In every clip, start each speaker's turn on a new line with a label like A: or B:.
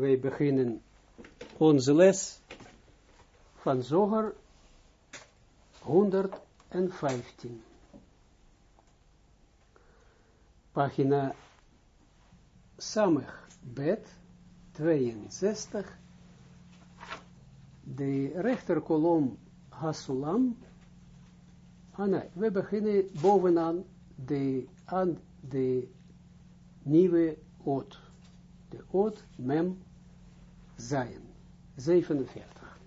A: wij beginnen onze les van Zoger 115. Pagina Samig Bet 62. De rechterkolom Hasulam. Ah nee, we beginnen bovenaan de, aan de nieuwe oot. De oot mem zijn. 47.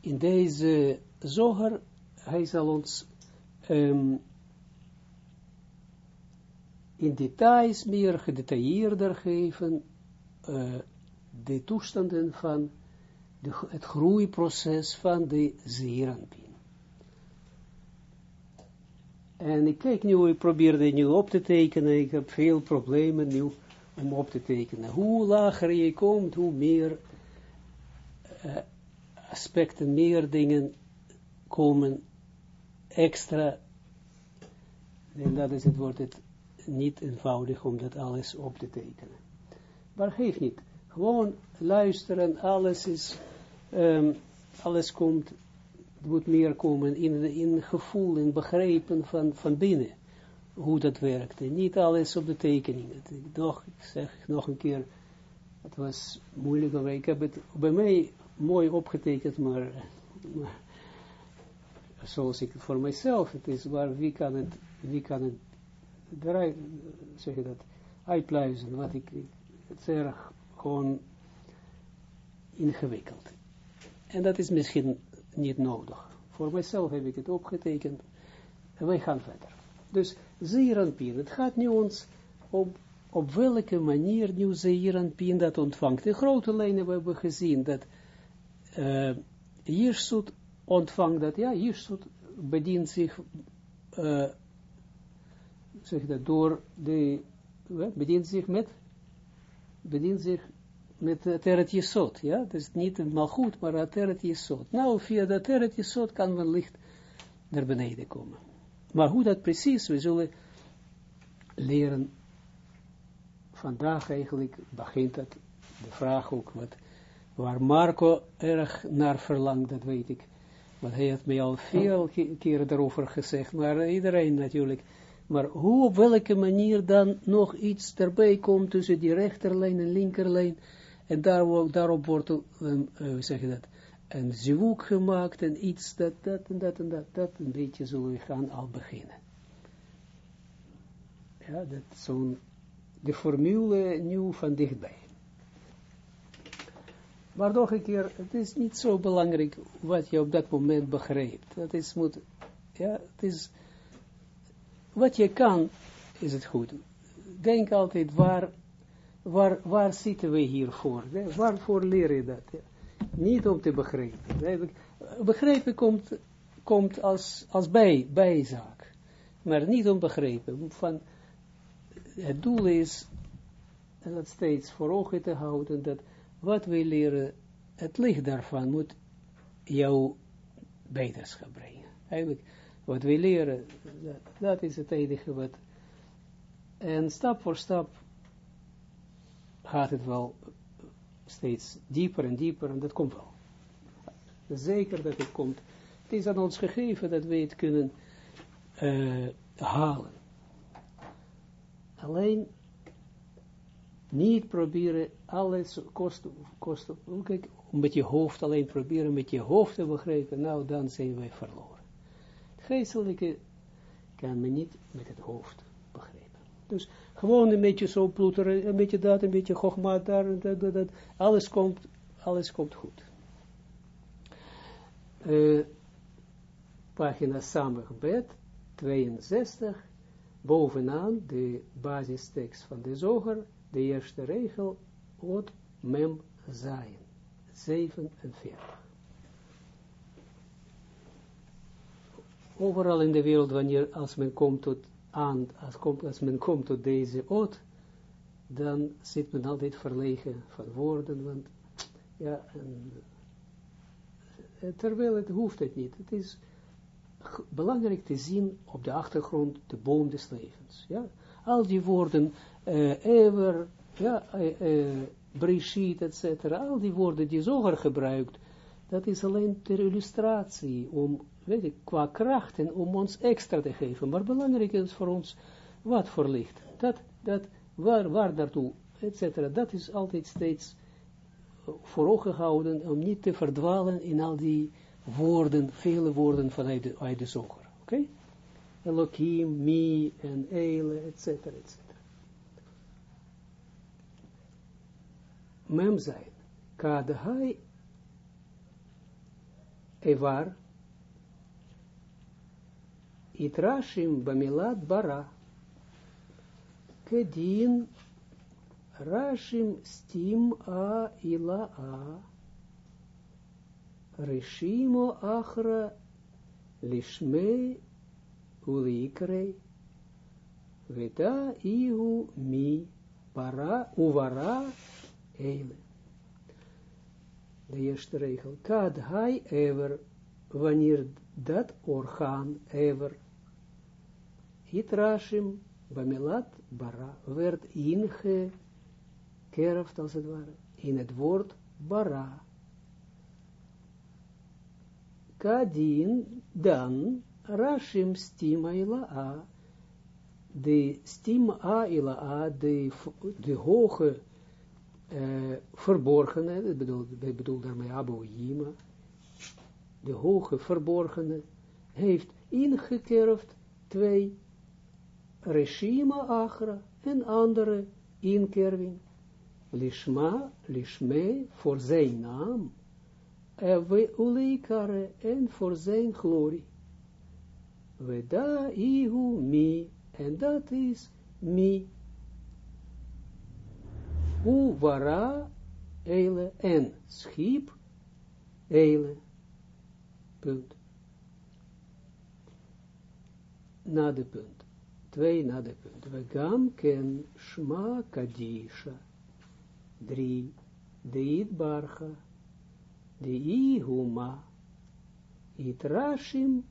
A: In deze zoger, hij zal ons um, in details meer gedetailleerder geven uh, de toestanden van de, het groeiproces van de zeeranpien. En ik kijk nu, ik probeerde nu op te tekenen, ik heb veel problemen nu om op te tekenen. Hoe lager je komt, hoe meer uh, aspecten, meer dingen komen extra. En dat is het, wordt het niet eenvoudig om dat alles op te tekenen. Maar geef niet. Gewoon luisteren, alles is, um, alles komt moet meer komen in, in gevoel, in begrijpen van, van binnen, hoe dat werkt. En niet alles op de tekeningen. Ik, nog, ik zeg nog een keer, het was moeilijk, maar ik heb het bij mij mooi opgetekend, maar, maar zoals ik voor mijzelf, het is waar, wie kan het, wie kan het, eruit, zeg je dat, uitpluizen, wat ik, het is erg gewoon ingewikkeld. En dat is misschien niet nodig. Voor mijzelf heb ik het opgetekend. En wij gaan verder. Dus Zeeranpien, het gaat nu ons op, op welke manier nu Zeeranpien dat ontvangt. De grote lijnen we hebben gezien dat uh, Jirsut ontvangt dat, ja, Jirsut bedient zich, uh, zeg dat, door de, bedient zich met, bedient zich met uh, Teret ja, dat is niet een goed, maar Teret Yesod. Nou, via dat Teret Yesod kan men licht naar beneden komen. Maar hoe dat precies, we zullen leren, vandaag eigenlijk begint dat, de vraag ook, wat, waar Marco erg naar verlangt, dat weet ik. Want hij heeft mij al veel keren daarover gezegd, maar iedereen natuurlijk. Maar hoe, op welke manier dan nog iets erbij komt tussen die rechterlijn en linkerlijn, en daar, daarop wordt, um, uh, zeg je dat, een gemaakt en iets, dat, dat en dat en dat, dat, een beetje zullen we gaan al beginnen. Ja, dat zo'n, de formule nieuw van dichtbij. Maar nog een keer, het is niet zo belangrijk wat je op dat moment begrijpt. Dat is, moet, ja, het is, wat je kan, is het goed. Denk altijd waar waar, waar zitten we hier voor? Waarvoor leer je dat? Niet om te begrijpen. Begrijpen komt, komt als, als bij, bijzaak. Maar niet om begrijpen. Van, het doel is, dat steeds voor ogen te houden, dat wat we leren, het licht daarvan moet jou beterschap brengen. Eigenlijk, wat we leren, dat, dat is het enige wat, en stap voor stap gaat het wel steeds dieper en dieper en dat komt wel. Zeker dat het komt. Het is aan ons gegeven dat we het kunnen uh, halen. Alleen niet proberen alles kosten kijk, met je hoofd alleen proberen met je hoofd te begrijpen, nou dan zijn wij verloren. Het geestelijke kan men niet met het hoofd begrijpen. Dus gewoon een beetje zo ploeteren, een beetje dat, een beetje gogma daar, dat, dat, dat. Alles komt, alles komt goed. Uh, pagina Samengebed, 62, bovenaan de basistekst van de zoger, de eerste regel, Ot Mem Zayin, 47. Overal in de wereld, wanneer als men komt tot aan, als, men komt tot deze oot, dan zit men altijd verlegen van woorden, want ja, en, terwijl het hoeft het niet. Het is, belangrijk te zien op de achtergrond de boom des levens. Ja? Al die woorden, uh, ever, ja, uh, etc. Al die woorden die Zoger gebruikt, dat is alleen ter illustratie, om, weet ik, qua kracht en om ons extra te geven. Maar belangrijk is voor ons, wat voor licht, dat, dat, waar, waar daartoe, etc. Dat is altijd steeds voor ogen gehouden, om niet te verdwalen in al die woorden, vele woorden vanuit de, de. Oké? Elohim, Mi en Eile, etc. etc. Mem zijn. Kadhai Evar Itrashim Bamilat Bara Kedin Rashim Stim A Ila A Rishimo Achra Lishme Ulikrei Veda Ihu Mi Para Uvara Eile. De eerste regel. Kad hai ever, wanneer dat orgaan ever, hitrashim, bamelat, bara, werd ingekerfd als het ware, in het woord bara. Kadin, dan, rashim stima a, de stima ila a, de, de hoge verborgene, ik bedoel, ik bedoel daarmee Abu Yima, de hoge verborgene, heeft ingekerfd twee regime achra en andere inkerving. Lishma, lishme, voor zijn naam, we uleikare en voor zijn glorie. We da ihu mi, en dat is mi, Hu wara eile en schiep eile. Punt. Na de punt. Twee na de punt. We gam ken shma kadisha. Drie. Deit barcha. De ihuma. Itrashim.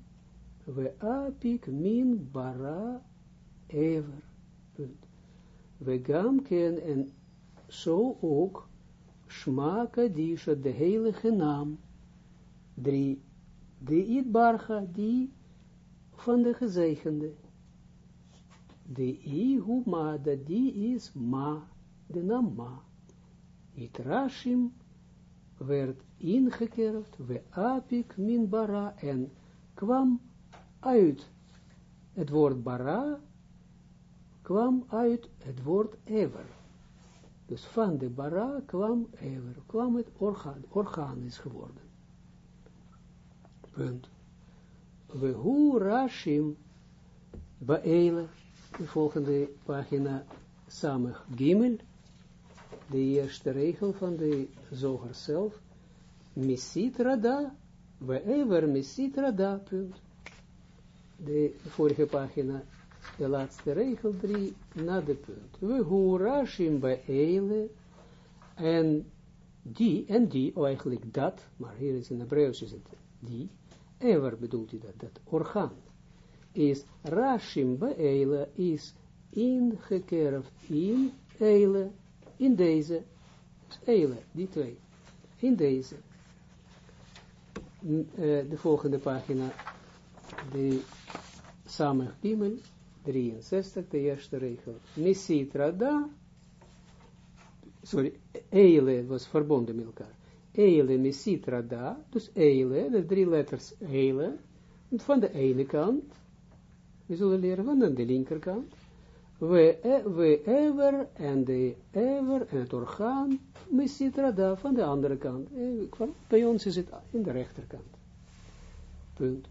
A: We apik min bara ever. Punt. We gam ken en zo ook Shma Kadisha, de heilige naam, drie, de Idbarga, die van de gezegende, de Ihuma, dat die is Ma, de naam Ma, Itrashim, werd ingekerfd, we apik min bara, en kwam uit het woord bara, kwam uit het woord ever. Dus van de bara kwam ever, kwam het orgaan, organisch geworden. Punt. We hu rashim baele, de volgende pagina, samig gimel, de eerste regel van de zoger zelf, misit rada, we ever misit rada, punt. De vorige pagina de laatste regel 3, na de punt. We hoerashim bij en die, en die, of eigenlijk dat, maar hier is in Hebreeuws is het die, ever bedoelt hij dat, dat orgaan, is rashim bij eile, is ingekerfd in eile, in deze, eile, die twee, in deze. Uh, de volgende pagina, de Gimel, 63, de eerste regel. Misitra da, sorry, eile was verbonden met elkaar. Eile, misitra da, dus eile, de drie letters eile, van de ene kant, we zullen leren van de linkerkant, we, e, we ever en de ever en het orgaan, misitra van de andere kant. Eh, bij ons is het in de rechterkant. Punt.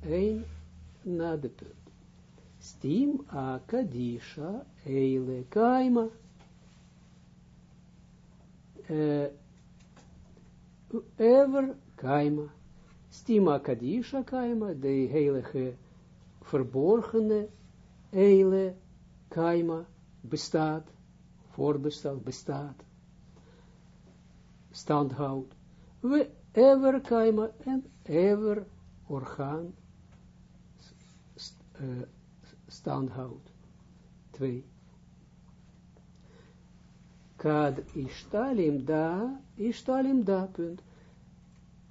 A: 1 na de punt. Stim a kadisha eile kaima. Uh, ever kaima. Stima kadisha kaima, de heilige verborgene eile kaima bestaat, voorbestaat, bestaat, standhoud. We ever kaima en ever orgaan uh, stand houdt. Twee. Kad ishtalim da, ishtalim da, punt.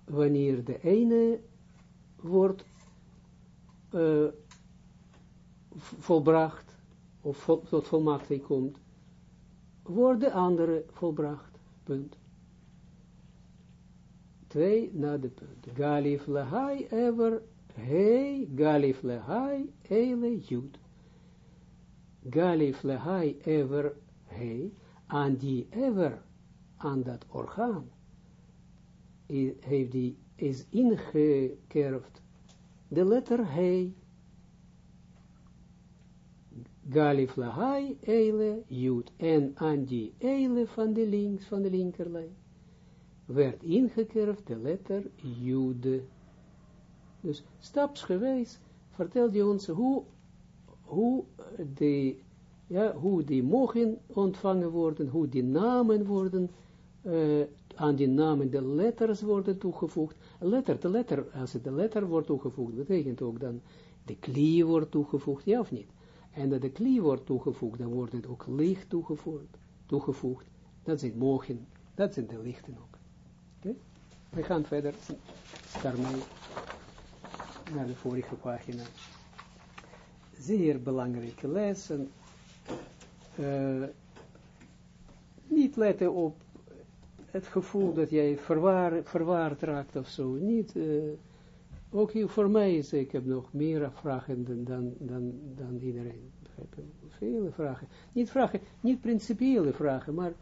A: Wanneer de ene wordt uh, volbracht, of tot volmachting komt, wordt de andere volbracht, punt. Twee na de punt. Galif ever, hey, galif lahai, ele jud. Galif lahai ever, hey, aan die ever, aan dat orgaan, heeft die, is ingekerfd, de letter he, galif lahai, eile, jud, en aan die eile van de links, van de linkerlijn, werd ingekerfd de letter jude. Dus stapsgewijs vertelt hij ons hoe, hoe de ja, hoe die mogen ontvangen worden, hoe die namen worden, uh, aan die namen de letters worden toegevoegd. Letter, de letter, als de letter wordt toegevoegd, betekent ook dan de klie wordt toegevoegd, ja of niet? En dat de klie wordt toegevoegd, dan wordt het ook licht toegevoegd. toegevoegd. Dat zijn mogen, dat zijn de lichten ook. We gaan verder daarmee naar de vorige pagina. Zeer belangrijke lessen uh, niet letten op het gevoel dat jij verwaar, verwaard raakt of zo. Niet, uh, ook hier voor mij is, ik heb nog meer vragen dan, dan, dan, dan iedereen. Vele vragen. Niet vragen, niet principiële vragen, maar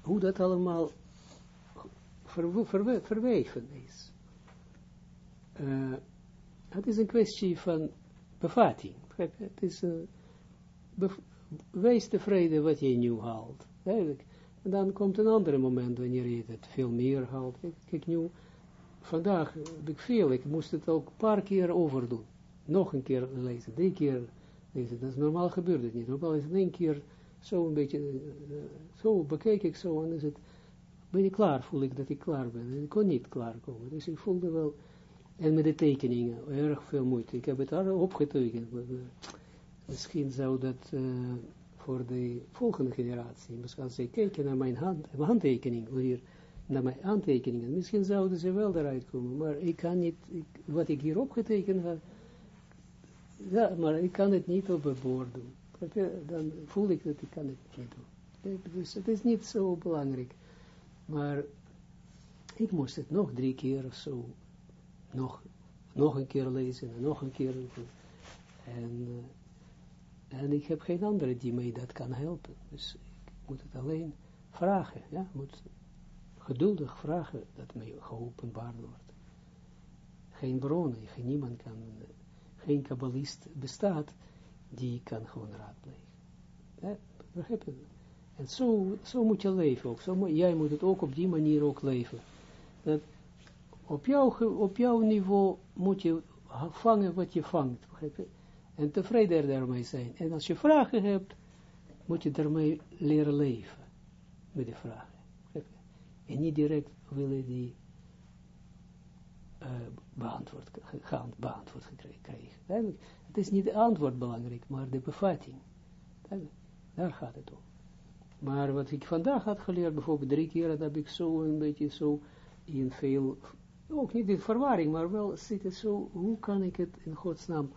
A: hoe dat allemaal ver, ver, verweven is. Uh, het is een kwestie van bevatting. Het is een wees tevreden wat je nu haalt. Dan komt een ander moment wanneer je het veel meer haalt. Kijk nu, vandaag heb ik veel, ik moest het ook een paar keer overdoen. Nog een keer lezen, drie keer lezen. Dat is normaal gebeurt het niet. Normaal is het één keer zo een beetje, uh, zo bekijk ik zo en is het, ben ik klaar, voel ik dat ik klaar ben. En ik kon niet klaarkomen. Dus ik voelde wel, en met de tekeningen, erg veel moeite. Ik heb het al opgetekend. Misschien zou dat uh, voor de volgende generatie, misschien als zij kijken naar mijn, hand, handtekening, hier, naar mijn aantekeningen, misschien zouden ze wel eruit komen, maar ik kan niet, wat ik hier opgetekend heb, ja, maar ik kan het niet op het bord doen. Dan voel ik dat ik kan het niet doen. Dus het is niet zo belangrijk. Maar ik moest het nog drie keer of zo, nog, nog een keer lezen en nog een keer. En uh, en ik heb geen andere die mij dat kan helpen. Dus ik moet het alleen vragen. Ja, moet geduldig vragen dat mij geopenbaard wordt. Geen bronnen, geen niemand kan, geen kabbalist bestaat, die kan gewoon raadplegen. Ja? En zo, zo moet je leven ook. Zo jij moet het ook op die manier ook leven. Op, jouw, op jouw niveau moet je vangen wat je vangt. En tevreden daarmee zijn. En als je vragen hebt, moet je daarmee leren leven, met die vragen. En niet direct willen die uh, beantwoord, gaan, beantwoord krijgen. Het is niet de antwoord belangrijk, maar de bevatting. Daar gaat het om. Maar wat ik vandaag had geleerd, bijvoorbeeld drie keer, dat heb ik zo een beetje zo in veel, ook niet in verwarring, maar wel zitten zo, hoe kan ik het in godsnaam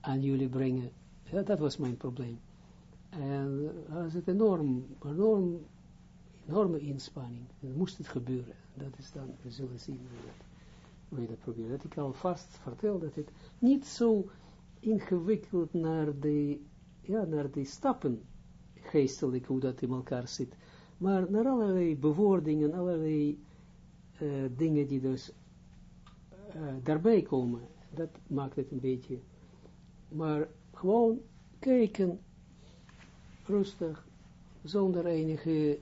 A: aan jullie brengen. Ja, dat was mijn probleem. En dat is het enorm, enorm, enorme inspanning. Dan moest het gebeuren. Dat is dan, we zullen zien hoe je dat probeert. Dat ik al vast vertel dat het niet zo ingewikkeld naar de, ja, naar de stappen geestelijk, hoe dat in elkaar zit. Maar naar allerlei bewoordingen, allerlei uh, dingen die dus uh, daarbij komen. Dat maakt het een beetje maar gewoon kijken, rustig, zonder enige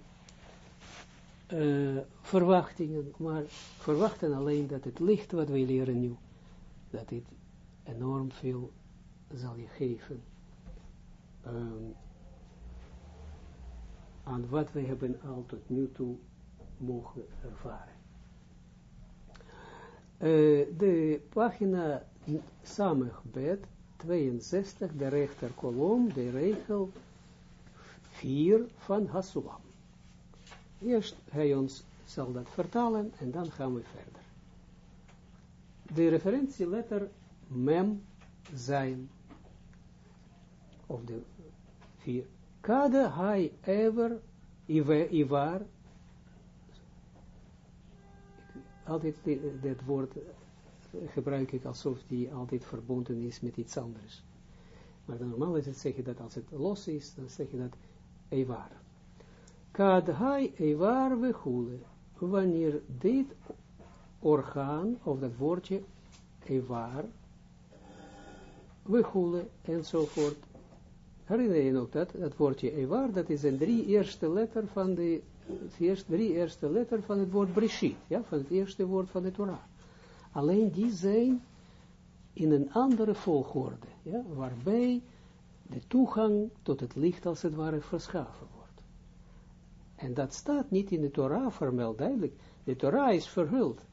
A: uh, verwachtingen, maar verwachten alleen dat het licht wat wij leren nu, dat dit enorm veel zal je geven um, aan wat wij hebben al tot nu toe mogen ervaren. Uh, de pagina Samegbed 62, de rechter kolom, de regel 4 van Hasulam. Eerst hij ons zal dat vertalen en dan gaan we verder. De referentieletter mem zijn, of de vier. Kade hij ever ivar, altijd dit woord gebruik ik alsof die altijd verbonden is met iets anders. Maar dan normaal is het zeggen dat als het los is, dan zeg je dat evar. Kad hai evar we hule. Wanneer dit orgaan, of dat woordje evar, we hule, enzovoort. Herinner je nog dat? Dat woordje evar, dat is een drie eerste letter van de, eerste, drie eerste letter van het woord Breshit, ja, van het eerste woord van de Torah. Alleen die zijn in een andere volgorde, ja, waarbij de toegang tot het licht als het ware verschaven wordt. En dat staat niet in de Torah vermeld, duidelijk. De Torah is verhuld.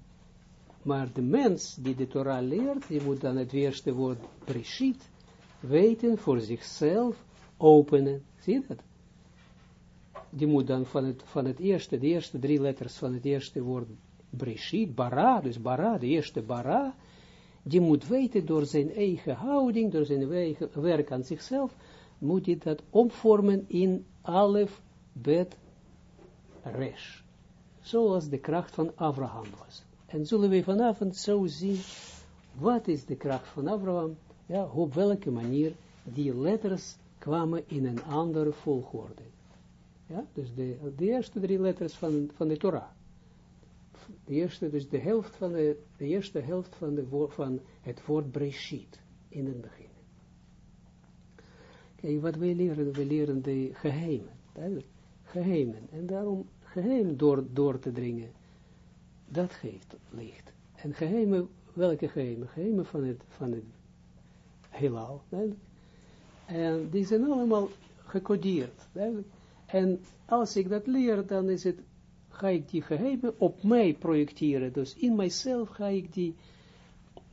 A: Maar de mens die de Torah leert, die moet dan het eerste woord Breshit weten voor zichzelf openen. Zie je dat? Die moet dan van het, van het eerste, de eerste drie letters van het eerste woord Breshit, bara, dus bara, de eerste bara, die moet weten door zijn eigen houding, door zijn eigen werk aan zichzelf, moet hij dat omvormen in alef, bet, resh. Zoals de kracht van Abraham was. En zullen we vanavond zo zien, wat is de kracht van Abraham, ja, op welke manier die letters kwamen in een andere volgorde. Ja, dus de, de eerste drie letters van, van de Torah de eerste, dus de helft van de, de eerste helft van, de woord, van het woord Breshit in het begin. Kijk, wat wij leren, we leren de geheimen, duidelijk, geheimen, en daarom geheim door, door te dringen, dat geeft licht. En geheimen, welke geheimen? Geheimen van het, van het heelal. En die zijn allemaal gecodeerd. En als ik dat leer, dan is het ga ik die geheimen op mij projecteren. Dus in mijzelf ga ik die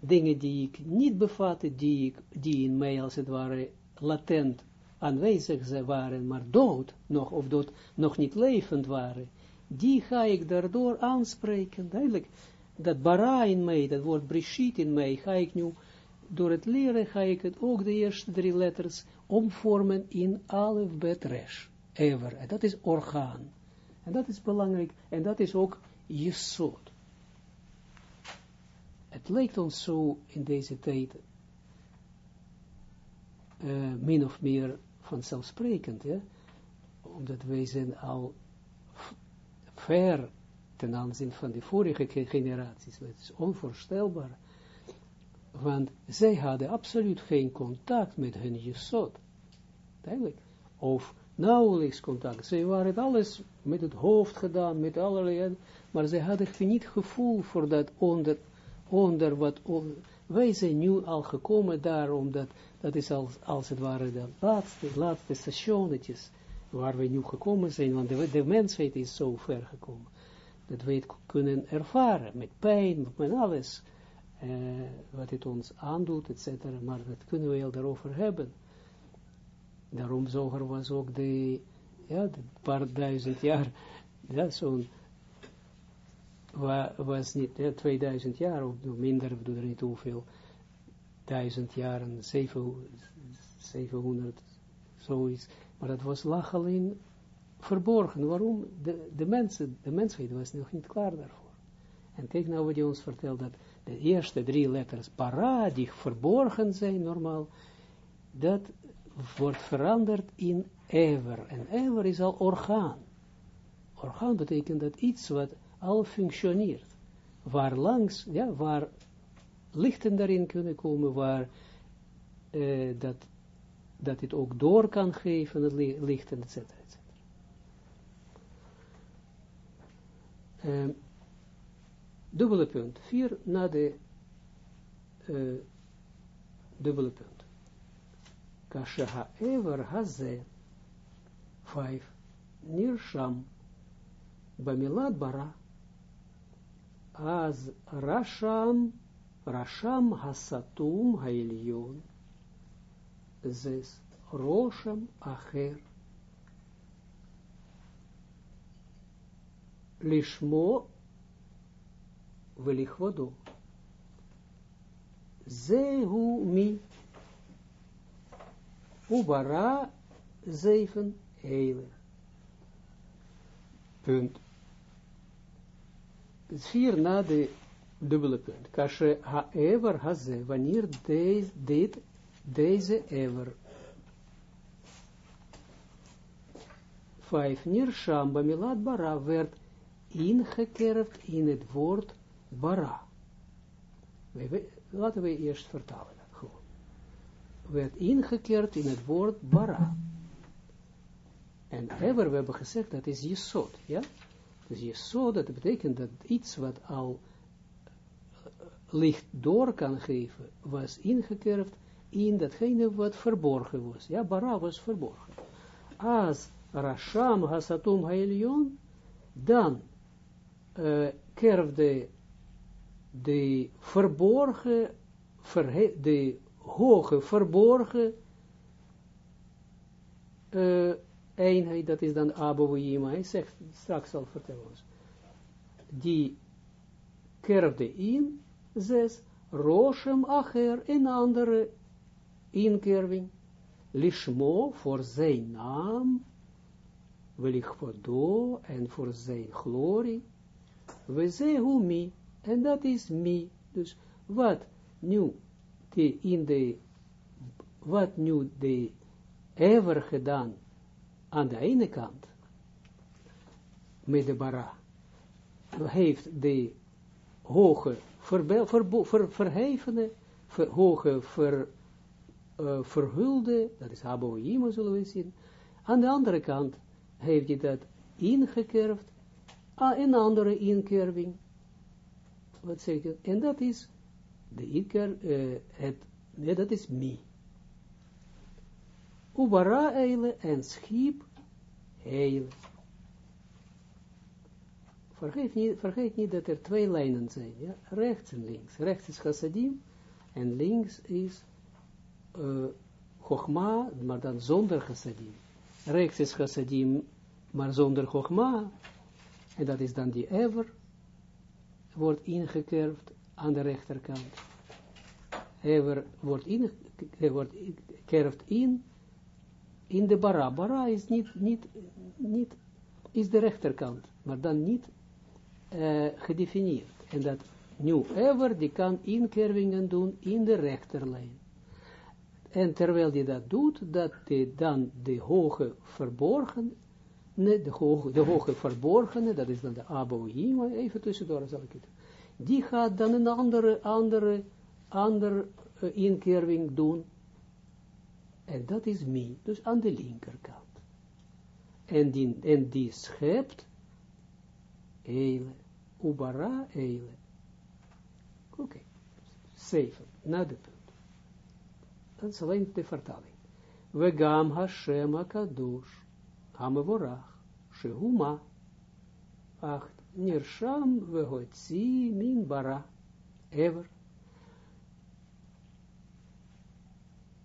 A: dingen die ik niet bevatte, die, ik, die in mij als het ware latent aanwezig waren, maar dood nog, of dood nog niet levend waren, die ga ik daardoor aanspreken. Duidelijk, dat bara in mij, dat woord brishit in mij, ga ik nu, door het leren, ga ik het ook de eerste drie letters omvormen in alef bet resh, ever. En dat is orgaan. En dat is belangrijk. En dat is ook Jesod. Het lijkt ons zo in deze tijd uh, min of meer vanzelfsprekend, ja? omdat wij zijn al ver ten aanzien van de vorige generaties. Het is onvoorstelbaar. Want zij hadden absoluut geen contact met hun jesot. Duidelijk. Of nauwelijks contact. Zij waren alles met het hoofd gedaan, met allerlei, maar zij hadden niet gevoel voor dat onder, onder wat, on, wij zijn nu al gekomen daar, omdat dat is als, als het ware de laatste, laatste stationnetjes waar we nu gekomen zijn, want de, de mensheid is zo ver gekomen, dat we het kunnen ervaren, met pijn, met alles, eh, wat het ons aandoet, etc. Maar dat kunnen we wel daarover hebben. Daarom zoger was ook de, ja, de paar duizend jaar, ja, zo'n, was niet, ja, 2000 jaar, of minder, ik doe er niet hoeveel, duizend jaren, 700, zoiets, maar dat was lag alleen verborgen. Waarom? De, de mensen, de mensheid was nog niet klaar daarvoor. En kijk nou ons vertelt, dat de eerste drie letters para, die verborgen zijn normaal, dat wordt veranderd in ever. En ever is al orgaan. Orgaan betekent dat iets wat al functioneert. Waar langs, ja, waar lichten daarin kunnen komen, waar uh, dat, dat het ook door kan geven, het lichten, etc. etc. Uh, dubbele punt. Vier na de uh, dubbele punt. Kasha ha'ever haze, vijf, nirsham, bamilat bara, az rasham, rasham hasatum ha'ilyon, zes, Rosham Acher, Lishmo Velichvodo, Zehu Mi, Ubara, zeven, Eile. Punt. Vier na de dubbele punt. Kashe ha-ever haze, wanneer deze, dit, deze ever. Vijf, nirsham bamilat bara werd ingekerfd in het woord bara. Laten we eerst vertalen. Gewoon. Werd ingekeerd in het woord bara. En ever, we hebben gezegd, dat is jesod, ja? Dus jesod, dat betekent dat iets wat al licht door kan geven, was ingekerfd in datgene wat verborgen was. Ja, bara was verborgen. Als Rasham Hasatum Haelion, dan uh, kerfde de verborgen, de hoge verborgen uh, eenheid, dat is dan Abouima, hij zegt, straks zal vertellen ons, die kerfde in, zes, Roshem Acher, een andere inkerving, Lishmo, voor zijn naam, Welichvodo, en voor zijn glorie, we zehu mi, en dat is mi, dus wat nu de, in de, wat nu de ever gedaan aan de ene kant, met de bara, heeft de hoge, ver, ver, ver, verhevene, hoge, ver, uh, verhulde, dat is Aboïma zullen we zien, aan de andere kant heeft hij dat ingekerfd, een andere inkerving, wat zeg je, en dat is, de inker, uh, het, nee, dat is mi. Ubara eile en schiep eile. Vergeet niet, niet dat er twee lijnen zijn, ja? rechts en links. Rechts is chassadim en links is uh, chogma, maar dan zonder chassadim. Rechts is chassadim, maar zonder chogma, en dat is dan die ever, wordt ingekerfd aan de rechterkant. Ever wordt, in, wordt in in de bara. Bara is niet, niet, niet, is de rechterkant, maar dan niet uh, gedefinieerd. En dat nu ever, die kan inkervingen doen in de rechterlijn. En terwijl die dat doet, dat die dan de hoge verborgen, de hoge, de hoge verborgene, dat is dan de aboïma, even tussendoor zal ik het, die gaat dan een andere, andere, andere uh, inkerving doen, en dat is mi, dus aan de linkerkant. En die, en die schept eile, ubara eile. Oké, okay. zeven, na de punt. Dat is alleen de vertaling. We gam Hashem akadosh, hamevorach, shehuma, acht, nirsham vehotzi min bara, ever.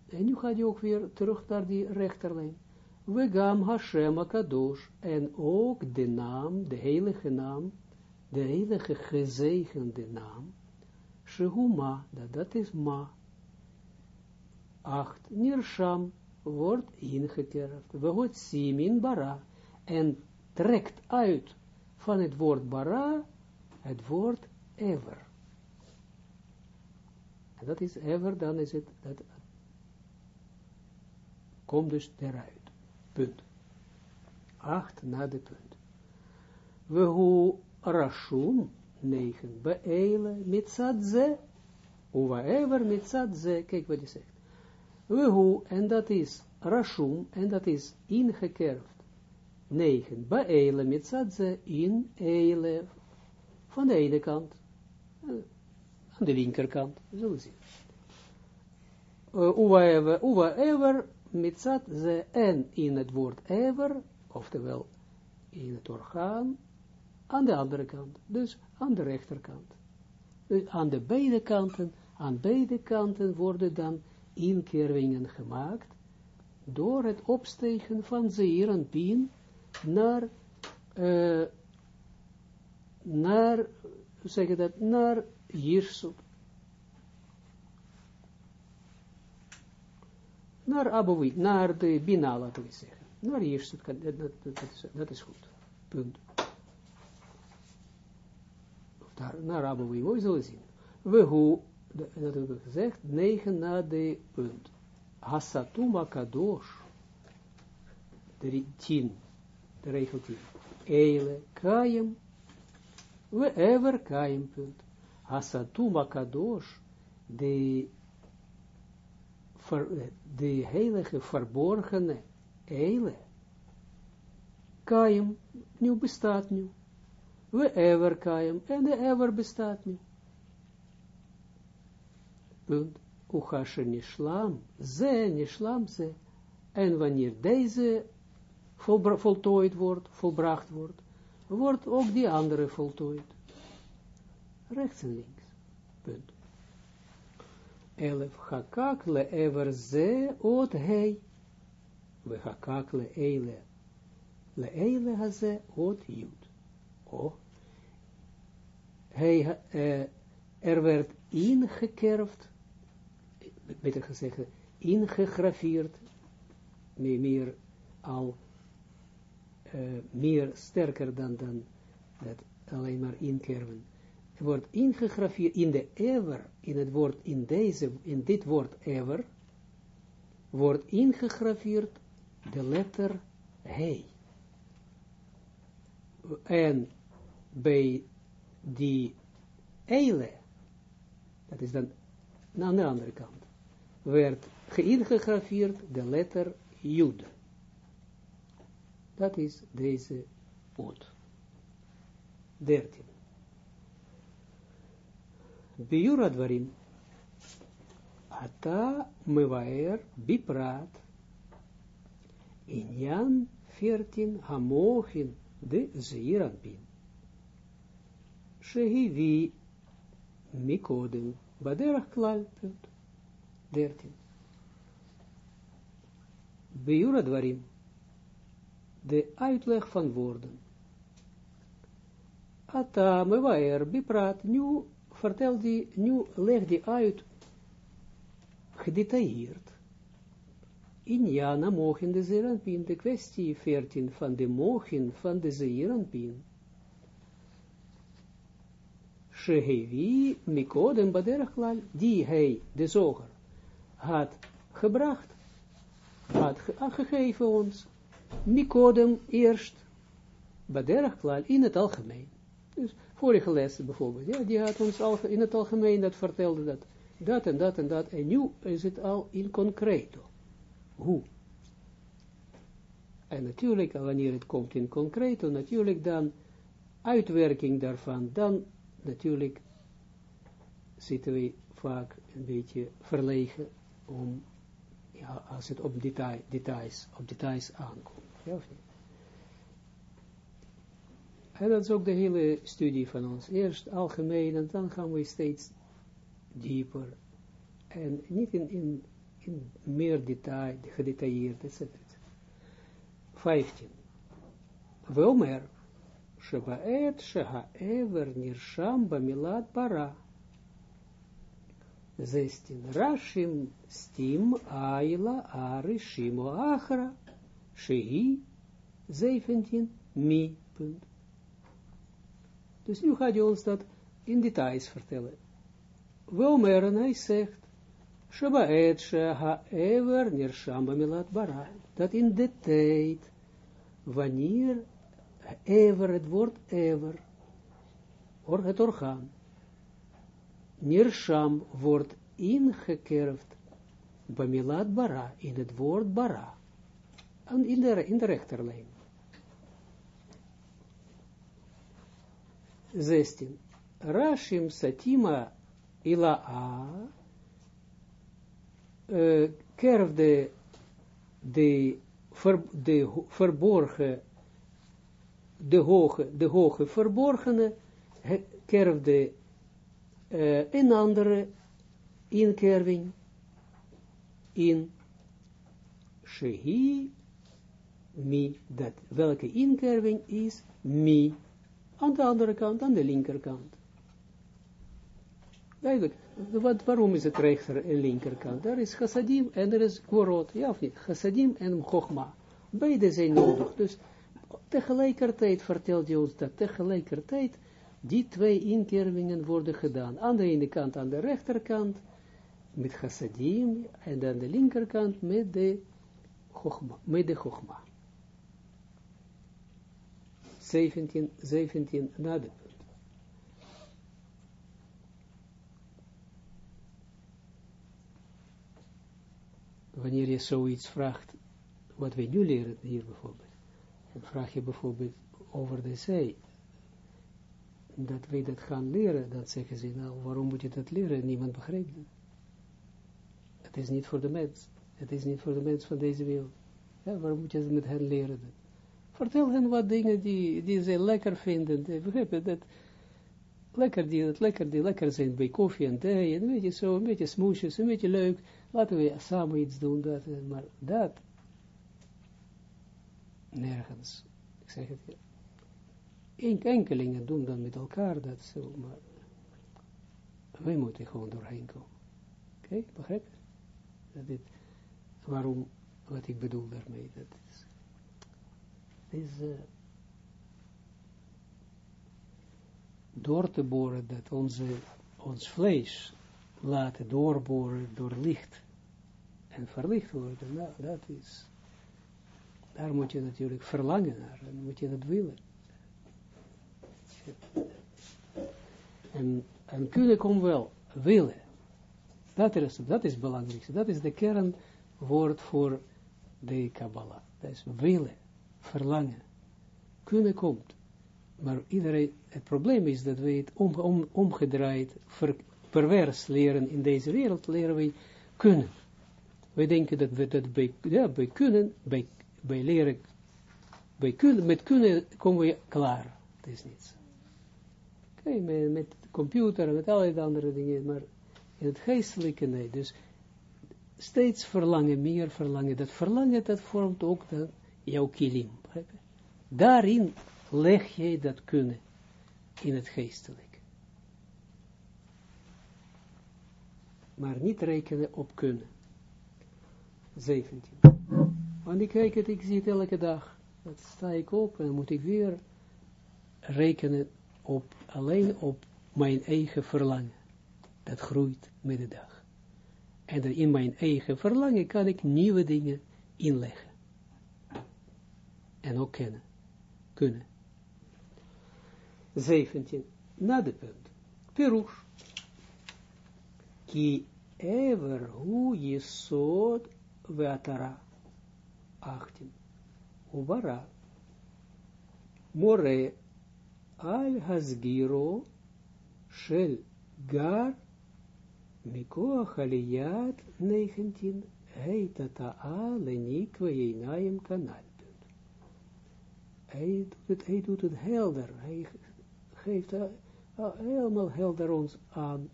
A: En nu gaat hij ook weer terug naar die rechterlijn. We gam Hashem Akadosh. En ook de naam, de heilige naam, de heilige gezegende naam. Shehuma, dat, dat is ma. Acht, Nirsham wordt ingekerfd. We hoort simin bara. En trekt uit van het woord bara het woord ever. En dat is ever, dan is het dat Kom dus eruit. Punt. Acht na de punt. We hu rashum, negen, beele mitzad ze, ever mitzad ze, kijk wat hij zegt. We hu, en dat is rashum, en dat is ingekerfd. Negen, beele mitzad ze, in eile, van de ene kant, eh, aan de linkerkant, zullen we zien. Uh, ever mitzat ze en in het woord ever, oftewel in het orgaan, aan de andere kant, dus aan de rechterkant. Dus aan de beide kanten, aan beide kanten worden dan inkervingen gemaakt, door het opstegen van Zeir en Pien naar, uh, naar, zeg dat, naar Jirsut. Naar Abouwi, naar de Bina, laten we zeggen. Naar Jirsut, dat, dat, dat, dat is goed. Punt. Daar, naar Abouwi, we zullen zien. We hoe, dat hebben we gezegd, 9 na de punt. Hasatuma kadosh, 10, de regel 10. Eile kayem, we ever kayem punt. Hasatuma kadosh, de, ver, de heilige verborgene eile, kayem, nu bestaat nu. We ever kayem, en ever bestaat nu. Punt. Uchashe nishlam, ze nishlam ze. En wanneer deze voltooid wordt, volbracht wordt, wordt ook die andere voltooid. Rechts en links. Punt. Elef hakak le ever ze ot hei. We hakak le eile. Le eile haze ot jud. Oh. Hij, uh, er werd ingekerfd beter gezegd, ingegraveerd, meer, meer al, uh, meer sterker dan, dan het alleen maar inkerven. Wordt ingegraveerd in de ever, in het woord, in deze, in dit woord ever, wordt ingegraveerd de letter he. En bij die eile, dat is dan aan de andere kant, werd geïngegraveerd de letter Jud. Dat is deze oot. 13. Biura dwarim. Ata mevaer biprat. Inyan 14 hamochin de zeeranpin. Shehivi mikodem baderach klal. 13. Beura dwarim. De uitleg van woorden. Ata mewaer biprat. Nu vertel die, nu leg die uit gedetailleerd. In Jana mogen de zeeranpien, de kwestie 14 van de mogen van de zeeranpien. Shehevi mikodem baderach klal, die hij, de zoger, had gebracht, had gegeven ons, Mikodem eerst, Baderach klaar, in het algemeen. Dus vorige les bijvoorbeeld, ja, die had ons al in het algemeen dat vertelde dat, dat en dat en dat, en nu is het al in concreto. Hoe? En natuurlijk, wanneer het komt in concreto, natuurlijk dan uitwerking daarvan, dan natuurlijk zitten we vaak een beetje verlegen om, ja, als het op detail, details, op details aankomt. Ja? En dat is ook de hele studie van ons. Eerst algemeen en dan gaan we steeds dieper. En niet in, in, in meer detail, gedetailleerd, etc. 15. Wilmer, Shebaet Sheha Nirsham Bamilat Bara. 16. Rashim stim aila ari shimo achra. Shehi 17. Mi. Punt. Dus nu gaat hij ons dat in details vertellen. Wilmer en hij zegt, Shabaet sheha ever nirsham bamilat bara. Dat in de tijd, wanneer ever, het woord ever, or het orgaan, Nirsham wordt ingekerfd Bamilat bara, in het woord bara. En in de, in de rechterlijn. 16. Rashim Satima ila a uh, de, ver, de verborgen, de hoge, de hoge verborgene, kerfde uh, een andere inkerving, in shehi mi, dat welke inkerving is mi, aan de andere kant, aan de linkerkant. Duidelijk, wat, waarom is het rechter en linkerkant? Daar is chassadim en er is korot, ja of niet? Chassadim en chogma. Beide zijn nodig, dus tegelijkertijd vertelt hij ons dat tegelijkertijd die twee inkervingen worden gedaan. Aan de ene kant, aan de rechterkant, met chassadim, en aan de linkerkant met de. Met de chogma. 17, 17 na de punt. Wanneer je zoiets vraagt, wat wij nu leren hier bijvoorbeeld, dan vraag je bijvoorbeeld over de zee, dat wij dat gaan leren, dan zeggen ze, nou, waarom moet je dat leren? Niemand begrijpt het. Het is niet voor de mens. Het is niet voor de mens van deze wereld. Ja, waarom moet je het met hen leren? Vertel hen wat dingen die, die ze lekker vinden. Begrijp je dat? Lekker die, dat lekker, die lekker zijn bij koffie en thee. En een beetje zo, een beetje smoesjes, een beetje leuk. Laten we samen iets doen. Dat, maar dat, nergens. Ik zeg het je. Enkelingen doen dan met elkaar dat zo, maar wij moeten gewoon doorheen komen. Oké, begrijp je? Dat dit, waarom, wat ik bedoel daarmee, dat is uh, door te boren, dat onze, ons vlees laten doorboren door licht en verlicht worden, nou, dat is, daar moet je natuurlijk verlangen naar, en moet je dat willen. En, en kunnen komt wel, willen. Dat is, dat is het belangrijkste. Dat is de kernwoord voor de Kabbalah. Dat is willen verlangen. Kunnen komt. Maar iedereen, het probleem is dat we het om, om, omgedraaid, ver, pervers leren in deze wereld, leren we kunnen. We denken dat we dat bij, ja, bij kunnen, bij, bij leren, bij kunnen, met kunnen komen we klaar. Het is niets. Oké, met, met computer met allerlei andere dingen, maar in het geestelijke nee. Dus steeds verlangen, meer verlangen. Dat verlangen, dat vormt ook de jouw kilim. Daarin leg jij dat kunnen in het geestelijk. Maar niet rekenen op kunnen. 17. Want ik kijk het, ik zie het elke dag. Dat sta ik op en moet ik weer rekenen op, alleen op mijn eigen verlangen. Dat groeit met de dag. En in mijn eigen verlangen kan ik nieuwe dingen inleggen en ook kennen, kunnen. 17. Na de punt. Perush. Ki ever hu yesod veatara. 18. Ubara. More al hasgiro shel gar mikoach aliyat 19. Heitata a jeinayim kanal hij doet het, helder. Hij geeft uh, helemaal helder ons aan.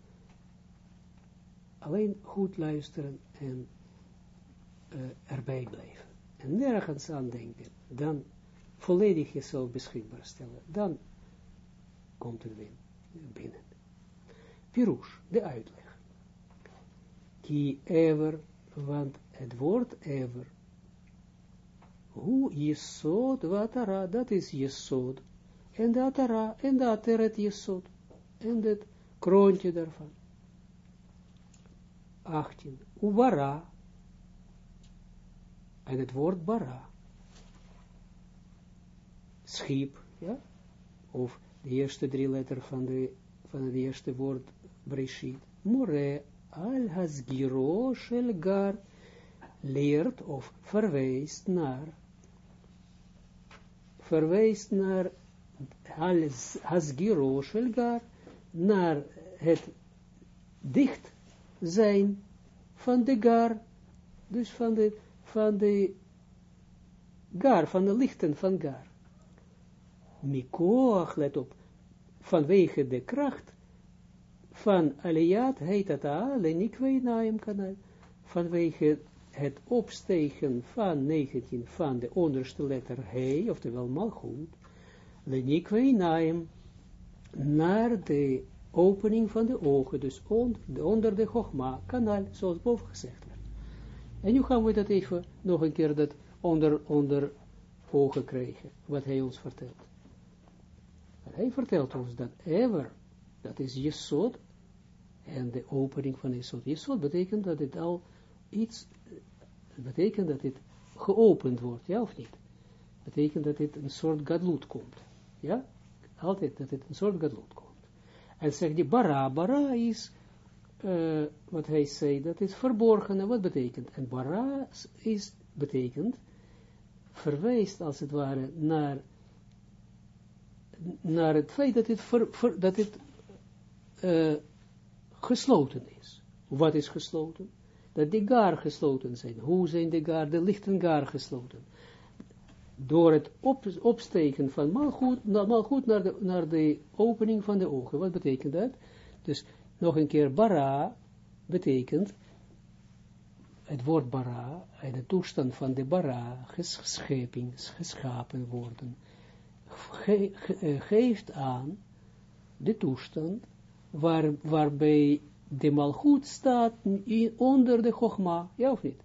A: Alleen goed luisteren en uh, erbij blijven. En nergens aan denken. Dan volledig jezelf beschikbaar stellen. Dan komt het binnen. Pirush, de uitleg. Ki ever, want het woord ever hoe Jesod watara, dat is Jesod. En de atara, en de ateret Jesod. En het kroontje daarvan. 18. Ubara. En het woord bara. Schip, ja. Of de eerste drie letter van, de, van het eerste woord Breshit. More al hasgiro shel gar leert of verwijst naar verwijst naar Hasgiro Shelgar, naar het dicht zijn van de gar, dus van de, van de gar, van de lichten van gar. Mikoach, let op, vanwege de kracht van Aliyat heet het Aale, Nikwe Naim kanaal, vanwege het opstegen van 19 van de onderste letter He, oftewel malgoed, lenikweinaim, naar de opening van de ogen, dus onder de chogma, kanaal, zoals boven gezegd werd. En nu gaan we dat even nog een keer dat onder, onder ogen krijgen, wat hij ons vertelt. Hij vertelt ons dat ever, dat is Jesod, en de opening van Jesod. Jesod betekent dat het al iets, betekent dat het geopend wordt, ja of niet? Betekent dat het een soort gadloed komt, ja? Altijd dat het een soort gadloed komt. En zegt die bara, bara is, uh, wat hij zei, dat is verborgen, wat betekent? En bara is, betekent, verwijst als het ware naar naar het feit dat ver, dat het uh, gesloten is. Wat is gesloten? Dat de gar gesloten zijn. Hoe zijn de gar, de lichten gar gesloten? Door het op, opsteken van malgoed, malgoed naar, de, naar de opening van de ogen. Wat betekent dat? Dus nog een keer bara betekent het woord bara, en de toestand van de bara, gescheping, geschapen worden ge, geeft aan de toestand waar, waarbij de malgoed staat in, onder de chogma, ja of niet?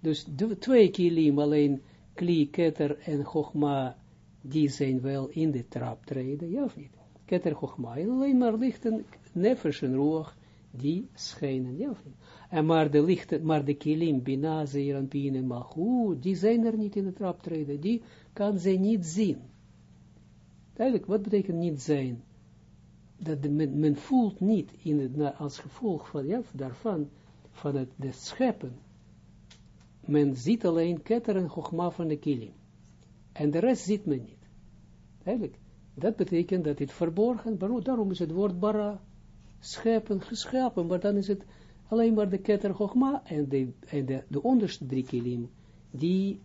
A: Dus twee kilim, alleen kli, keter en chogma, die zijn wel in de trap treden, ja of niet? Keter, chogma, en alleen maar lichten, nefesh en die schijnen, ja of niet? En maar de lichten, maar de kilim, bina, zeeran, pien en malgoed, die zijn er niet in de trap treden, die kan ze niet zien. Duidelijk, wat betekent niet zijn? Dat men, men, voelt niet in het, als gevolg van, ja, daarvan, van het de scheppen. Men ziet alleen ketter en chogma van de kilim. En de rest ziet men niet. Duidelijk. Dat betekent dat het verborgen, daarom is het woord bara, scheppen, geschapen, maar dan is het alleen maar de ketter chogma en de, en de, de onderste drie kilim, die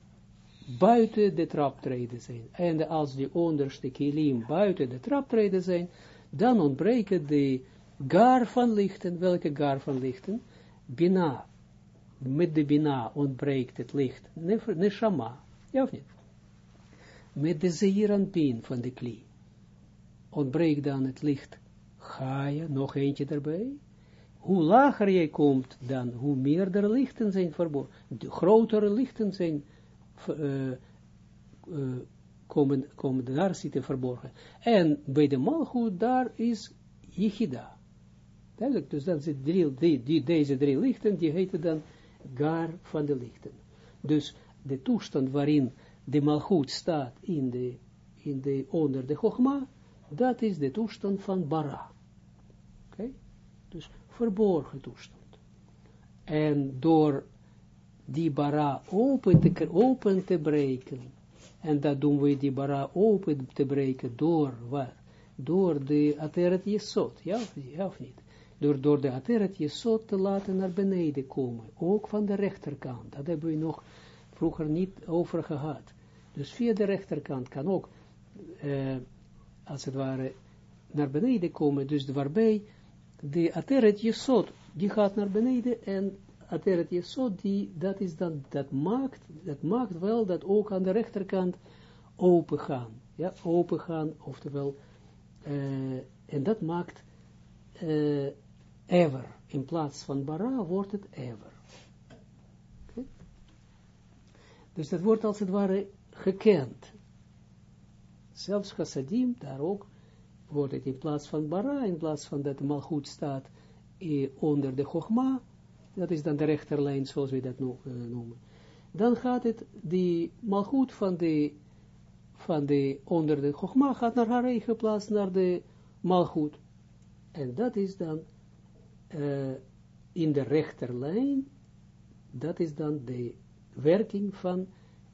A: buiten de traptreden zijn. En als de onderste kilim buiten de traptreden zijn, dan ontbreken de gar van lichten. Welke gar van lichten? Bina. Met de bina ontbreekt het licht. Neshama. Ja of niet? Met de zeeranpin van de kli. Ontbreekt dan het licht. Ga nog eentje erbij? Hoe lager je komt, dan hoe meer er lichten zijn verborgen. De grotere lichten zijn uh, uh, komen, komen daar zitten verborgen. En bij de malgoed, daar is Yichida. Duidelijk, dus dat zijn drie, die, deze drie lichten, die heten dan gar van de lichten. Dus de toestand waarin de malgoed staat in de, in de, onder de chogma, dat is de toestand van bara. Oké? Dus verborgen toestand. En door die bara open te, open te breken. En dat doen we die bara open te breken door wat? Door de ateret jesot, ja, ja of niet? Door, door de ateret jesot te laten naar beneden komen. Ook van de rechterkant. Dat hebben we nog vroeger niet over gehad. Dus via de rechterkant kan ook, eh, als het ware, naar beneden komen. Dus waarbij de ateret jesot, die gaat naar beneden en Ateret Yesod, dat is dan, dat maakt, dat maakt wel dat ook aan de rechterkant open gaan. Ja, open gaan, oftewel, uh, en dat maakt uh, ever. In plaats van bara wordt het ever. Okay. Dus dat wordt als het ware gekend. Zelfs chassadim, daar ook, wordt het in plaats van bara, in plaats van dat het goed staat eh, onder de chogma, dat is dan de rechterlijn, zoals we dat uh, noemen. Dan gaat het, die malgoed van de, van de, onder de Chogma gaat naar haar eigen plaats, naar de malgoed. En dat is dan uh, in de rechterlijn, dat is dan de werking van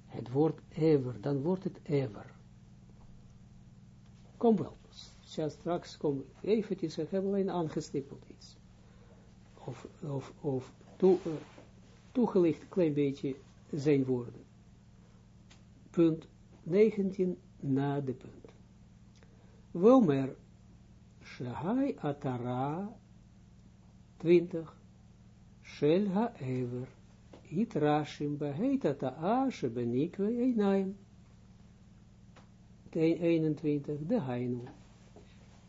A: het woord ever. Dan wordt het ever. Kom wel. Straks kom eventjes, ik heb alleen aangestippeld iets of, of, of toe, uh, toegelicht klein beetje zijn woorden. Punt 19 na de punt. Womer Shahai Atara 20 Shel Haever it rashim beheita ta'a shebenikwe einaim. 21, de hainu.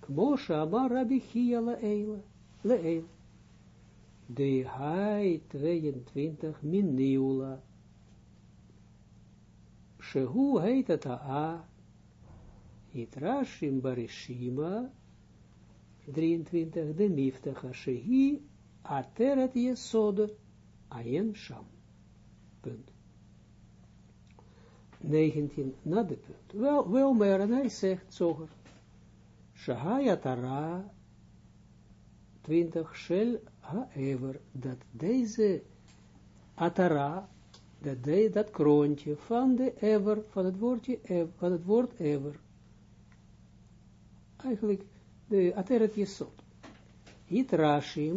A: Kmosha amar rabbi chia le'eile. De hai 22, min niula. Shehu heita ta'a, it rashim barishima, 23, de miftacha shehi, ateret yesod, ayen sham. Punt. 19, na de punt. Wel, wel maar, en hij zegt, zoger, Shahaya Tara, 20, Shel Ha-Ever, dat deze Atara, dat, de, dat kroontje van de Ever, van het woordje, van het woord Ever, eigenlijk de Ateret Yesod. Hit Rashim,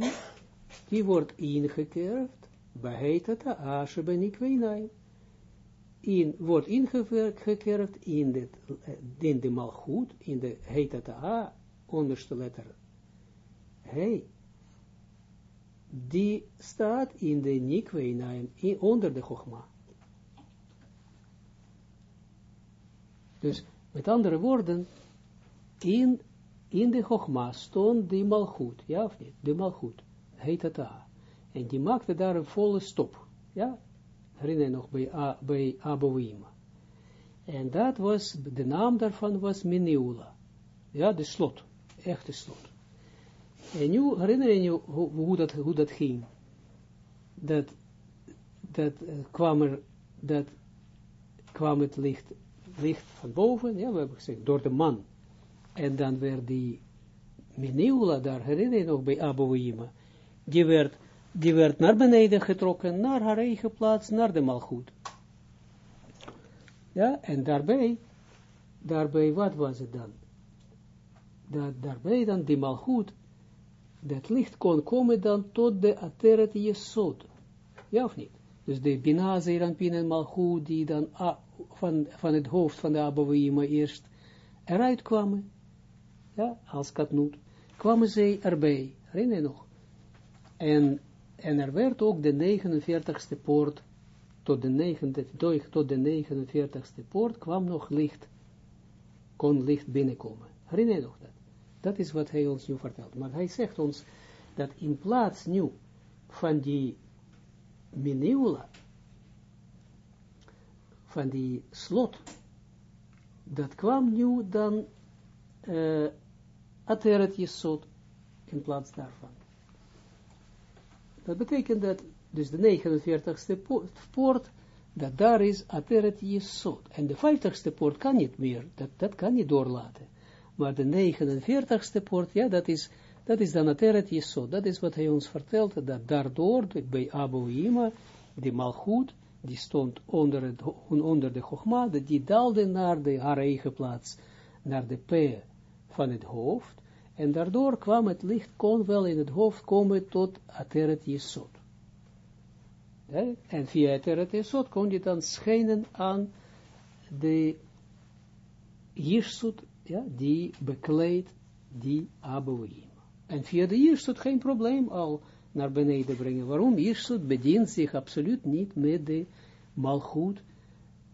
A: die wordt ingekerfd, beheet het Ashe ben ik in, wordt ingekerfd in, dit, in de malgoed, in de heet het A, onderste letter Hey, die staat in de nikweinaim, onder de chogma. Dus, met andere woorden, in, in de chogma stond die malgoed, ja of niet? De malgoed, heet het A. En die maakte daar een volle stop, ja? herinner nog bij, bij En dat was, de naam daarvan was Meneula. Ja, de slot, echte slot. En nu herinner je je hoe, dat, hoe dat ging. Dat, dat uh, kwam er, dat kwam het licht, licht van boven, ja, we hebben gezegd, door de man. En dan werd die Meneula daar, herinner je nog bij Abouima, die werd die werd naar beneden getrokken, naar haar eigen plaats, naar de malgoed. Ja, en daarbij, daarbij, wat was het dan? Dat, daarbij dan die malgoed, dat licht kon komen dan tot de ateret jesod. Ja of niet? Dus de Bina, Zeranpin en die dan van, van het hoofd van de Abouima eerst eruit kwamen, ja, als katnoot, kwamen zij erbij, herinner je nog? En en er werd ook de 49ste poort, tot de, 9, tot de 49ste poort kwam nog licht, kon licht binnenkomen. Herinner je nog dat? Dat is wat hij ons nu vertelt. Maar hij zegt ons dat in plaats nu van die Mineula, van die slot, dat kwam nu dan uh, Ateret in plaats daarvan. Dat betekent dat, dus de 49ste poort, dat daar is Ateret. En de 50ste poort kan niet meer, dat, dat kan niet doorlaten. Maar de 49ste poort, ja, dat is, dat is dan Ateret Yesod. Dat is wat hij ons vertelt, dat daardoor, bij Abu Yima, die malgoed, die stond onder, het, onder de Chogma, die daalde naar de, haar plaats, naar de P van het hoofd, en daardoor kwam het licht, kon wel in het hoofd komen tot Ateret Yesod. Ja? En via Ateret Yesod kon je dan schijnen aan de Jirsut, ja, die bekleedt die Abouim. En via de Jirsut geen probleem al naar beneden brengen. Waarom? Jirsut bedient zich absoluut niet met de malgoed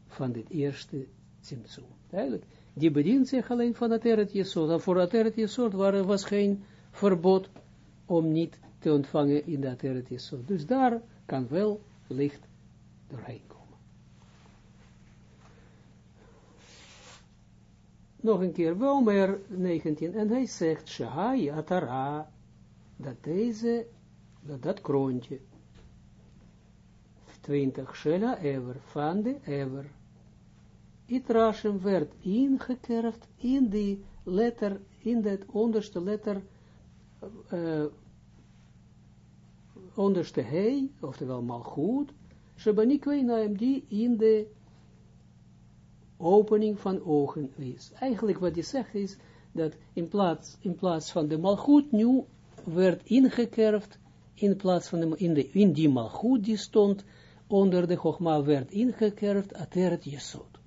A: van dit eerste Simtsum. Eigenlijk die bedient zich alleen van het Eret Jesod. En voor het Eret was geen verbod om niet te ontvangen in dat Eret Jesod. Dus daar kan wel licht doorheen komen. Nog een keer, Wilmer 19, en hij zegt, Shahai Atara, dat deze, dat, dat kroontje, 20, Shela Ever, van de Ever, Itrashem werd ingekerfd in die letter, in dat onderste letter, uh, onderste hei, oftewel malgoed, Shebanikweinaim, die in de opening van ogen is. Eigenlijk wat hij zegt is, dat in plaats, in plaats van de malgoed nu werd ingekerfd, in plaats van de, in, de, in die malgoed die stond, onder de Chogma werd ingekerfd, ateret jesod.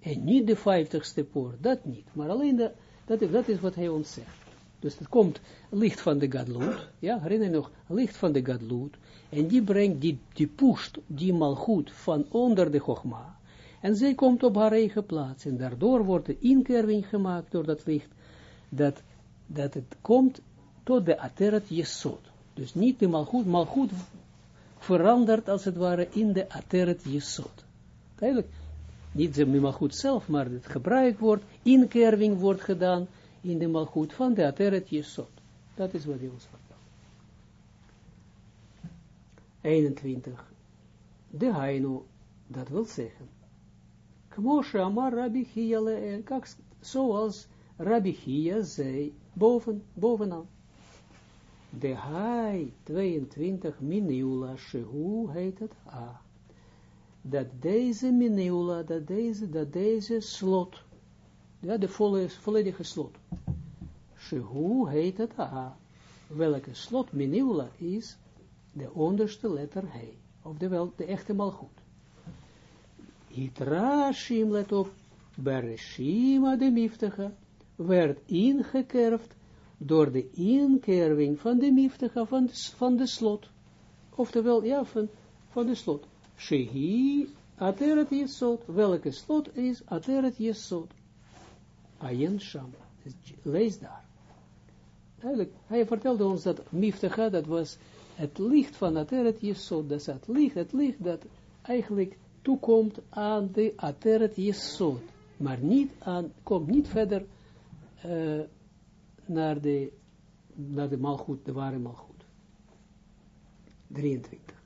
A: En niet de vijftigste poort, dat niet. Maar alleen de, dat, is wat hij ons zegt. Dus het komt licht van de gadloed, ja, herinner je nog, licht van de gadloed, en die brengt, die, die pusht die malgoed van onder de chogma, en zij komt op haar eigen plaats, en daardoor wordt de inkerving gemaakt door dat licht, dat, dat het komt tot de ateret jesod. Dus niet de malgoed, malgoed verandert als het ware in de ateret jesod. Eigenlijk, niet de malgoed zelf, maar het gebruik wordt, inkerving wordt gedaan in de malgoed van de ateret jesod. Dat is wat hij ons vertelt. 21. De Hainu, dat wil zeggen. Kmoshe Amar Rabbi Leel, zoals Rabbi Chia zei, boven, bovenaan. De Hai 22 Miniula Shehu heet het A. Dat deze Miniula, dat deze, dat deze slot, ja, de volle, volledige slot. Shehu heet het A. Welke slot Miniula is, de onderste letter He. Oftewel, de echte malgoed. Hitrashim, let op, Bereshima de Miftige, werd ingekerfd door de inkerving van de Miftige van de, van de slot. Oftewel, ja, van, van de slot. Shehi ateret yesod. Welke slot is ateret yesod? Ayen sham. Lees daar. Hij vertelde ons dat Miftige, dat was het licht van Ateret Yesod, dat is het licht, het licht dat eigenlijk toekomt aan de Ateret Yesod, maar niet aan, komt niet verder uh, naar de, naar de malgoed, de ware malgoed. 23.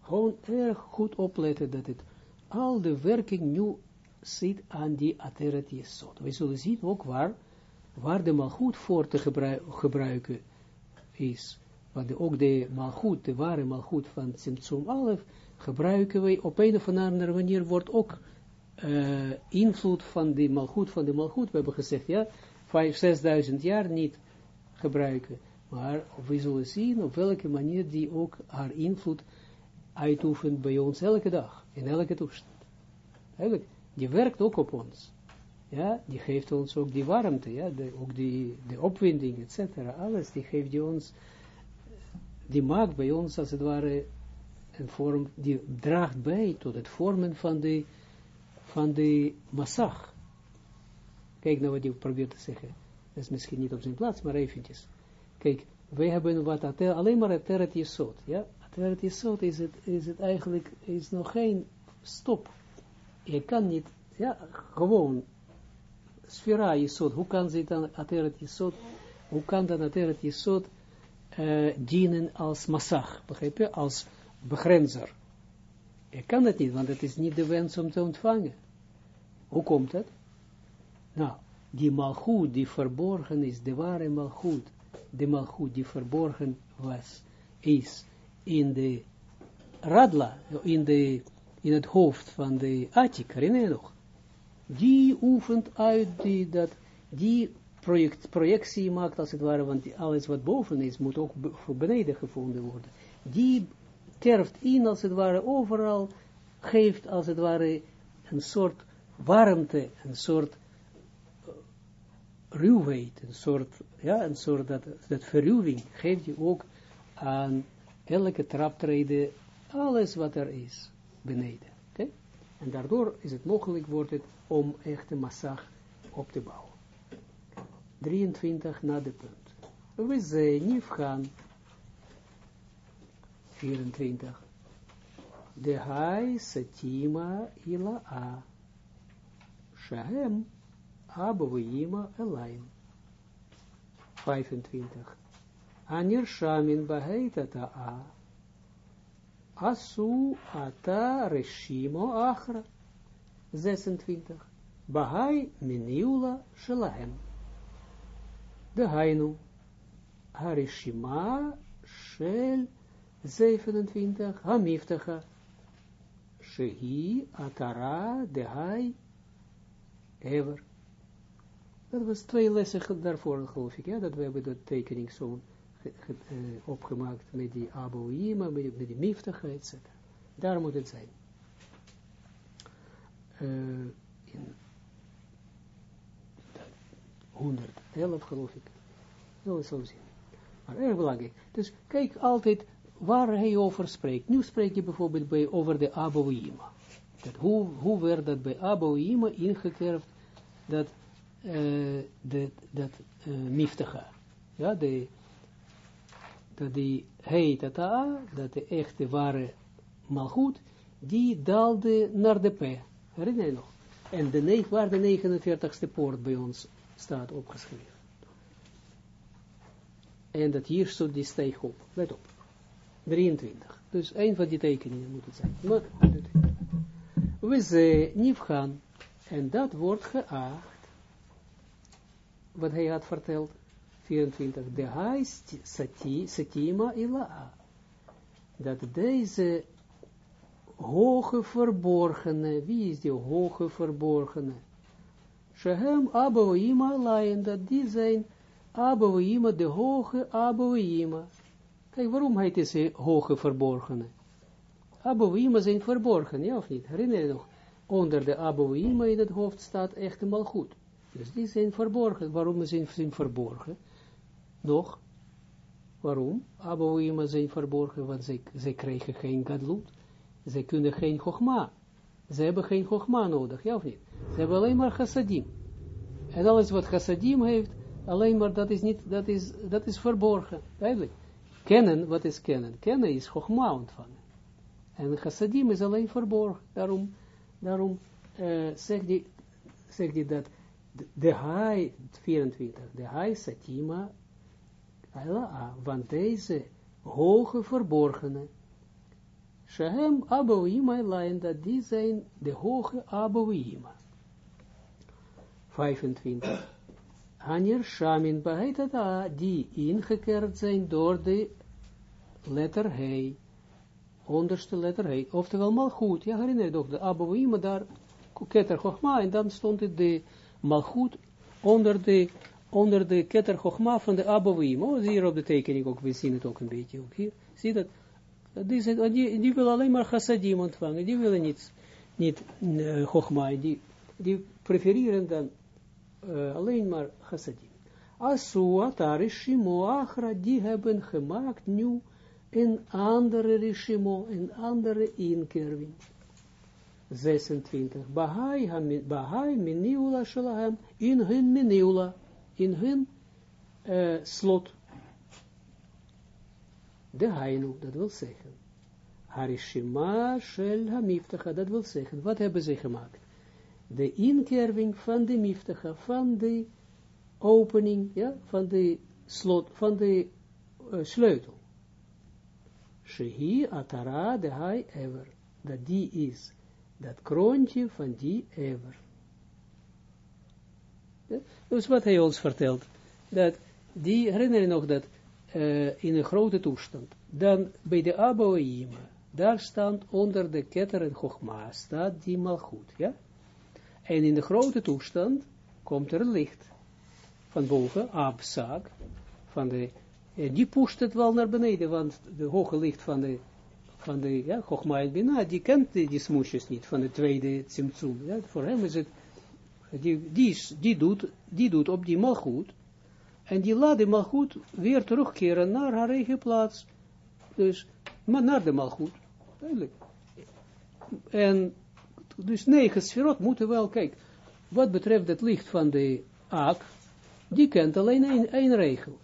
A: Gewoon erg goed opletten dat het al de werking nu zit aan die Ateret Yesod. We zullen zien ook waar, waar de malgoed voor te gebruiken is. Want ook de malgoed, de ware malgoed van Tsimtsum Alef, gebruiken wij op een of andere manier, wordt ook uh, invloed van de malgoed, van de malgoed, we hebben gezegd, ja, 5, 6.000 jaar niet gebruiken, maar we zullen zien op welke manier die ook haar invloed uitoefent bij ons elke dag, in elke toestand. Eigenlijk, die werkt ook op ons. Ja, die geeft ons ook die warmte, ja, ook die, de opwinding, et cetera, alles, die geeft die ons, die maakt bij ons, als het ware, een vorm, die draagt bij tot het vormen van de, van de massag. Kijk nou wat ik probeer te zeggen. Dat is misschien niet op zijn plaats, maar eventjes. Kijk, wij hebben wat alleen maar het Teret Yesod, ja. Teret Yesod is het, is het eigenlijk, is nog geen stop. Je kan niet, ja, gewoon sfera Jesod, hoe kan ze dan Ateret Jesod, hoe kan dan Ateret Jesod uh, dienen als massag, begrijp je, als begrenzer. Je kan het niet, want het is niet de wens om te ontvangen. Hoe komt het? Nou, die malgoed die verborgen is, de ware malgoed, de malgoed die verborgen was, is in de radla, in, de, in het hoofd van de Atik, herinner nog? die oefent uit die, dat, die project, projectie maakt als het ware, want alles wat boven is, moet ook beneden gevonden worden. Die kerft in als het ware overal, geeft als het ware een soort warmte, een soort uh, ruwheid, een soort, ja, een soort dat, dat verruwing geeft je ook aan elke traptreden, alles wat er is, beneden. En daardoor is het mogelijk wordt het om echte massag op te bouwen. 23 na de punt. We zijn niet gaan. 24. De hai satima ila a. Shahem abouima elaim. 25. Anir shamin baheitata a. Asu ata reshimo achra. 26. Bahai miniula shelahem. De hainu. Harishima shel 27. Hamiftacha. Shehi atara de hai ever. Dat was twee lessen daarvoor, geloof ik, ja, dat we hebben de tekening zo uh, opgemaakt met die aboïma, met, met die miftige, etc. Daar moet het zijn. Uh, in 111 geloof ik. Dat is zo zien. Maar erg belangrijk. Dus kijk altijd waar hij over spreekt. Nu spreek je bijvoorbeeld bij, over de Aboïma. Dat hoe, hoe werd dat bij Aboïma ingekerfd, dat, uh, dat, dat uh, miftaga. Ja, de, dat die heetata, dat de echte ware malgoed, die daalde naar de P. Herinner je nog? En de, waar de 49ste poort bij ons staat opgeschreven. En dat hier stond die steeg op. Let op. 23. Dus een van die tekeningen moet het zijn. We zijn gaan. En dat wordt geacht. Wat hij had verteld. 24. De haist satima ila. Dat deze hoge verborgene, wie is die hoge verborgene? Shehem Aboima Laien, dat die zijn Aboima, de hoge Aboima. Kijk, waarom heet deze hoge verborgene? Aboima zijn verborgen, ja of niet? Herinner je nog? Onder de Aboima in het hoofd staat echt helemaal goed. Dus die zijn verborgen. Waarom zijn ze verborgen? Nog? Waarom? Aboima zijn verborgen, want zij, zij kregen geen gadlut. Zij kunnen geen chogma. Ze hebben geen chogma nodig, ja of niet? Ze hebben alleen maar chassadim. En alles wat chassadim heeft, alleen maar dat is niet, dat is, dat is verborgen. Duidelijk. Kennen, wat is kennen? Kennen is chogma ontvangen. En chassadim is alleen verborgen. Daarom, daarom uh, zegt hij zeg die dat de hai, 24, de hai satima, want deze hoge verborgene, Shehem Abouima Elain, dat die zijn de hoge Abouima. 25. Hanir Shamin Bahetata, die ingekerd zijn door de letter He, onderste letter He, oftewel Malchut, ja herinner je toch, de Abouima daar, Keter Chochma, en dan stond het de Malchut onder de, onder de Keter Chochma van de Abouima, oh, hier op de tekening ook, we zien het ook een beetje, ook hier, zie dat, die, zijn, die, die willen alleen maar chassadim ontvangen. Die willen niet, niet uh. Die, die prefereren dan uh, alleen maar chassadim. Asua, tarishimo, achra, die hebben gemaakt nu een andere rishimo, een andere inkerving. 26. Bahai, bahai miniula shalahem, in hun miniula, in hun uh, slot de Hainu, dat wil zeggen. Harishima shel hamiftacha, dat wil zeggen, wat hebben ze gemaakt? De inkerving van de miftacha, van de opening, ja, van de slot, van de uh, sleutel. Shehi atara de hai ever, dat die is, dat kroontje van die ever. Ja? Dus wat hij ons vertelt, dat die, herinner je nog dat uh, in een grote toestand. Dan bij de Aboïma, daar staat onder de ketter en Chogma, staat die malgoed, ja. En in de grote toestand komt er licht van boven, Abzaak, van de, en die pusht het wel naar beneden, want de hoge licht van de, van de, ja, Bina, die kent die, die smoesjes niet, van de tweede Tsimtsum, ja. Voor hem is het, die, die, die, doet, die doet op die malgoed, en die laat de malgoed weer terugkeren naar haar eigen plaats. Dus, maar naar de malgoed. Duidelijk. En, dus negen sferot moeten wel, kijk, wat betreft het licht van de aak, die kent alleen één, regel.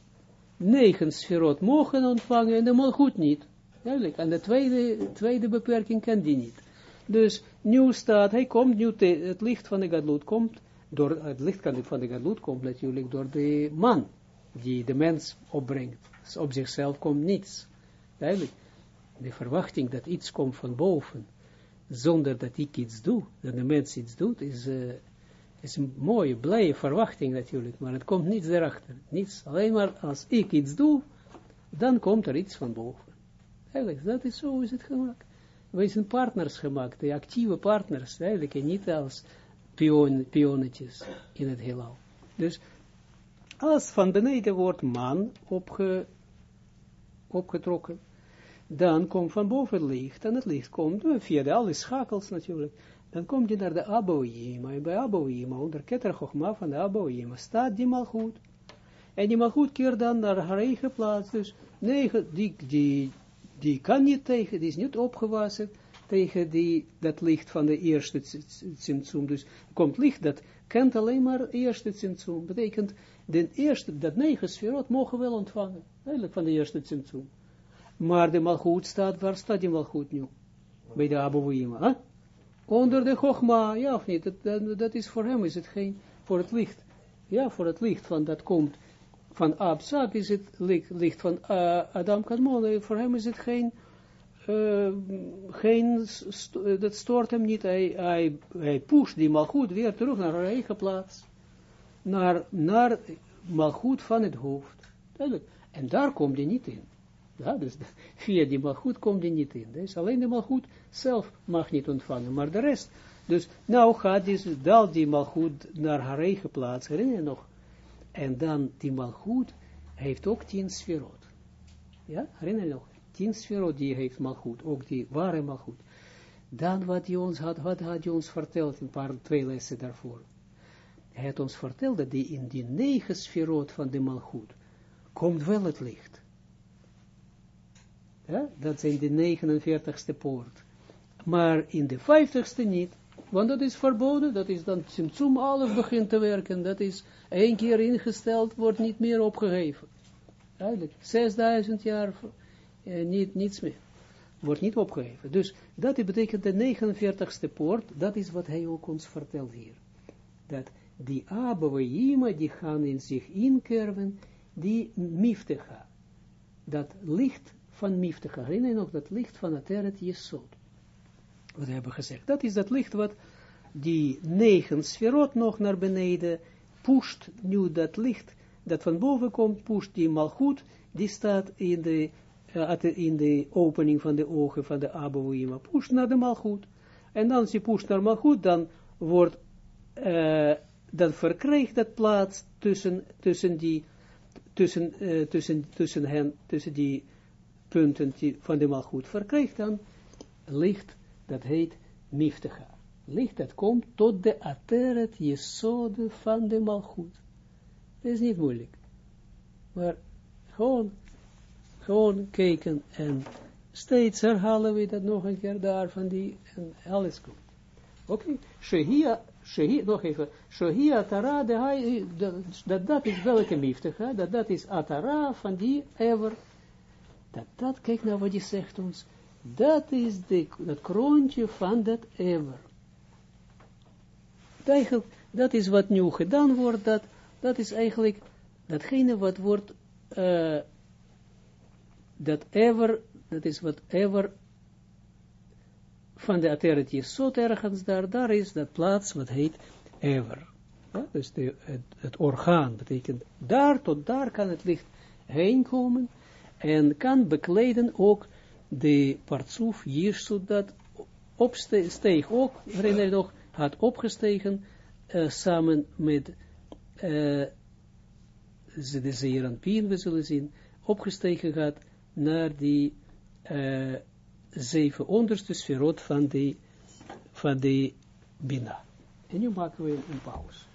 A: Negen sferot mogen ontvangen en de malgoed niet. Duidelijk. En de tweede, tweede beperking kent die niet. Dus nu staat, hij komt, nu het licht van de gadloed komt, door, het licht van de gadloed komt natuurlijk door de man die de mens opbrengt. Dus op zichzelf komt niets. Duidelijk. De verwachting dat iets komt van boven, zonder dat ik iets doe, dat de mens iets doet, is, uh, is een mooie, blije verwachting natuurlijk, maar het komt niets erachter. Niets, alleen maar als ik iets doe, dan komt er iets van boven. Eigenlijk, dat is zo is het gemaakt. Wij zijn partners gemaakt, de actieve partners, eigenlijk, en niet als pion, pionnetjes in het heelal. Dus als van beneden wordt man opge, opgetrokken, dan komt van boven het licht, en het licht komt uh, via de alle schakels natuurlijk, dan komt je naar de Aboïma, en bij Aboïma, onder Keter Chochma van de Aboïma, staat die malgoed, en die malgoed keert dan naar haar eigen plaats, dus die, die, die kan niet tegen, die is niet opgewassen, tegen die, dat licht van de eerste Tsimtsum. Dus komt licht dat kent alleen maar eerste Tsimtsum. Betekent, de eerste, dat negen sferot mogen wel ontvangen. Eigenlijk van de eerste Tsimtsum. Maar de malgoed staat, waar staat die malgoed nu? Bij de Abouima. Huh? Onder de Chogma, ja of niet? Dat, dat, is voor hem, is het geen, voor het licht. Ja, voor het licht, van dat komt van Abzak is het licht, licht van uh, Adam Kadmon. Voor hem is het geen uh, geen, dat stoort hem niet, hij, hij, hij pusht die malgoed weer terug naar haar eigen plaats, naar, naar malgoed van het hoofd. En daar komt hij niet in. Ja, dus via die malgoed komt hij niet in. Dus alleen de malgoed zelf mag niet ontvangen, maar de rest. Dus nou gaat die, dal die malgoed naar haar eigen plaats, herinner je nog? En dan die malgoed heeft ook tien sferot. Ja, herinner je nog? tien sferot die heeft malgoed, ook die ware malgoed. Dan wat hij ons had, wat had hij ons verteld, een paar, twee lessen daarvoor. Hij had ons verteld dat die in die negen sferot van de malgoed komt wel het licht. Ja, dat zijn de 49ste poort. Maar in de 50ste niet, want dat is verboden, dat is dan Tsimtsum alles begint te werken, dat is één keer ingesteld, wordt niet meer opgegeven. Duidelijk, 6000 jaar eh, niet, niets meer. Wordt niet opgeheven. Dus dat betekent de 49ste poort, dat is wat hij ook ons vertelt hier. Dat die Abouima, die gaan in zich inkerven, die miftecha. Dat licht van. Herinner je nog dat licht van het Eret Jesod. Wat we hebben gezegd. Dat is dat licht wat die negen sferot nog naar beneden pusht. Nu dat licht dat van boven komt, pusht die malgoed, die staat in de in de opening van de ogen van de Abouima, push naar de malgoed. En dan als je pusht naar malgoed, dan wordt, uh, dan verkrijgt dat plaats tussen, tussen die, tussen, uh, tussen, tussen hen, tussen die punten van de malgoed, verkrijgt dan licht, dat heet miftecha. Licht dat komt tot de ateret jesode van de malgoed. Dat is niet moeilijk. Maar gewoon gewoon kijken en steeds herhalen we dat nog een keer daar van die, en alles goed. Oké, okay. Shehia, nog even, Shehia Atara, dat, dat is welke miftig, dat dat is Atara van die ever, dat dat, kijk nou wat hij zegt ons, dat is de, dat kroontje van dat ever. Eigenlijk, dat is wat nu gedaan wordt, dat, dat is eigenlijk datgene wat wordt uh, dat ever, dat is wat ever van de Ateret Jesod ergens daar, daar is dat plaats wat heet ever. Dus de, het, het, orgaan betekent, daar tot daar kan het licht heen komen en kan bekleden ook de partsoef Jirsut dat opsteeg ook, herinner je nog, had opgestegen uh, samen met uh, de Zeeranpien, we zullen zien, opgestegen gaat naar die uh, zeven onderste sferot van de, van de Bina. En nu maken we een pauze.